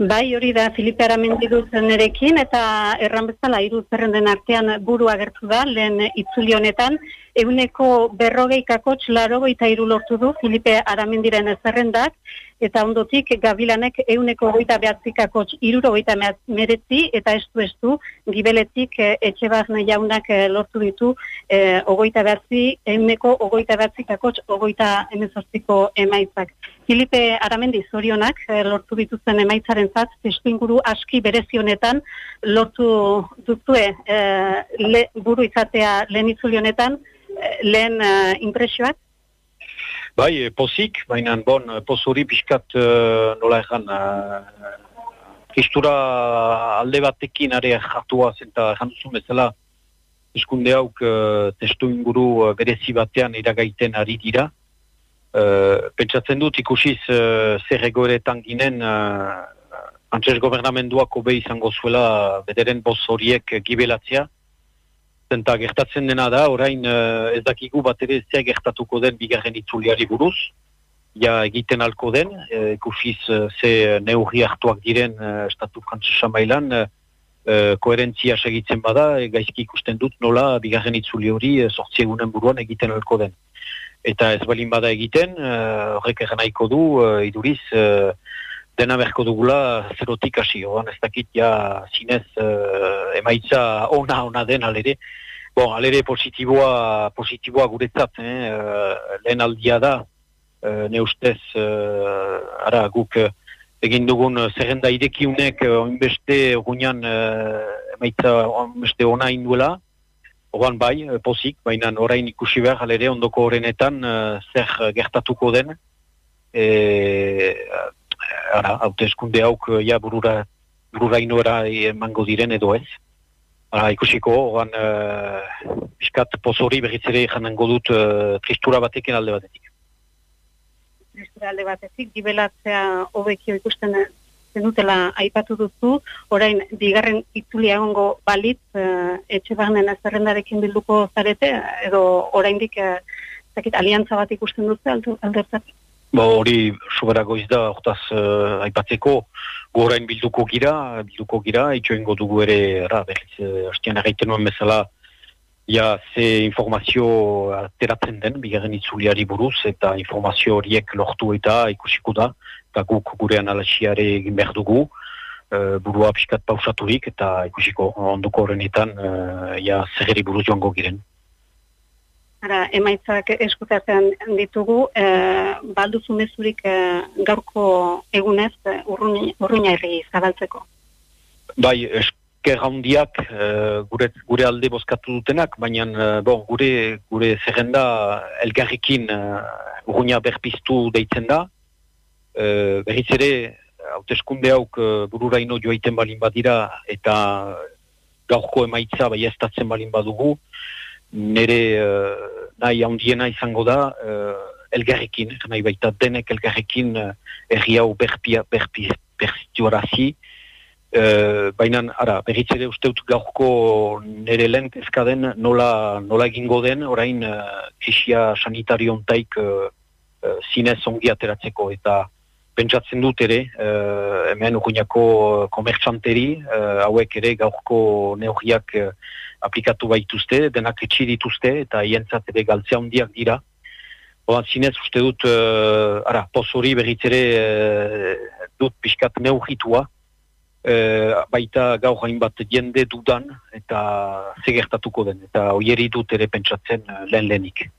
Bai, hori da, Filipe Aramendi duzen erekin, eta erran bezala, iru zerrenden artean buru agertu da, lehen itzuli honetan, euneko berrogei kakotx larogeita iru lortu du Filipe Aramendiren zerrendak, eta ondotik gabilanek euneko goita behatzi kakotx iruro goita meretzi, eta estu estu, gibeletik e, etxe barne jaunak eh, lortu ditu e, ogoita behatzi, euneko ogoita behatzi kakotx ogoita emezortziko emaitzak. Filipe Aramendi zorionak lortu dituzten emaitzaren zat, testu inguru aski berezionetan lortu duzue e, buru izatea lehen honetan, lehen uh, impresioak? Bai, e, pozik, baina bon, e, pozuri pixkat uh, nola egan, uh, kistura alde batekin are jatua zenta jantuzun bezala, eskunde hauk uh, testu inguru uh, berezi batean iragaiten ari dira. Uh, pentsatzen dut ikusiz uh, zer egoeretan ginen uh, antzes gobernamenduak obe izango zuela bederen boz horiek gibelatzea, Zenta gertatzen dena da, orain uh, ez dakigu bat ere zer gertatuko den bigarren itzuliari buruz. Ja egiten alko den, uh, ikusiz uh, ze neurri hartuak diren uh, estatu frantzesa mailan, uh, koherentzia segitzen bada, e, gaizki ikusten dut nola bigarren itzuli hori uh, sortzi egunen buruan egiten alko den. Eta ez balin bada egiten, horrek uh, nahiko du, uh, iduriz, uh, dena berko dugula zerotik hasi, ez dakit ja zinez uh, emaitza ona ona den alere, Bon, alere positiboa, positiboa guretzat, eh? uh, lehen aldia da, uh, ne ustez, uh, ara, guk egin dugun zerrenda idekiunek uh, oinbeste guinan uh, emaitza oinbeste ona induela, Oban bai, pozik, baina orain ikusi behar, alere ondoko horrenetan uh, zer gertatuko den, e, ara, haute eskunde hauk, ja, burura, burura inoera emango diren edo ez. Hala, ikusiko, oran, uh, iskat pozori berritzere janango dut uh, tristura batekin alde batetik. Tristura alde batetik, gibelatzea hobekio ikusten zenutela aipatu duzu, orain, bigarren itzulia egongo balit, uh, etxe barnen azerrendarekin bilduko zarete, edo oraindik uh, zakit, aliantza bat ikusten duzu aldertatik? Ba, hori soberago izda, hortaz uh, aipatzeko, gorain bilduko gira, bilduko gira, itxoengo dugu ere, ara, berriz, hastian erraiten nuen bezala, ja, ze informazio ateratzen den, bigarren itzuliari buruz, eta informazio horiek lortu eta ikusiko da, eta guk gure analaxiare egin behar dugu, uh, burua pixkat pausaturik, eta ikusiko onduko horrenetan, uh, ja, zer buruz joango giren. Ara, emaitzak eskutatzen ditugu, e, balduzu mezurik e, gaurko egunez e, urruina herri zabaltzeko? Bai, esker handiak e, gure, gure alde bozkatu dutenak, baina e, bon, gure, gure zerrenda elgarrikin e, urruina berpiztu deitzen da. E, berriz ere, hauteskunde hauk e, bururaino joaiten balin badira eta gaurko emaitza bai ez balin badugu, nire nahi handiena izango da uh, elgarrekin, nahi baita denek elgarrekin uh, erri hau berpia, berpia, berpia, Uh, Baina, ara, berritzere uste dut gaurko nire lehen ezkaden nola, nola egingo den, orain uh, krisia sanitario ontaik uh, uh, zinez ongi ateratzeko eta pentsatzen dut ere, uh, hemen urruñako komertxanteri, uh, hauek ere gaurko neurriak uh, aplikatu baituzte, denak dituzte, eta hientzat ere galtzea handiak dira. Oan zinez, uste dut, uh, ara, pozori berritzere uh, dut pixkat neugitua, uh, baita gaur hainbat jende dudan, eta segertatuko den, eta oieri dut ere pentsatzen uh, lehen lehenik.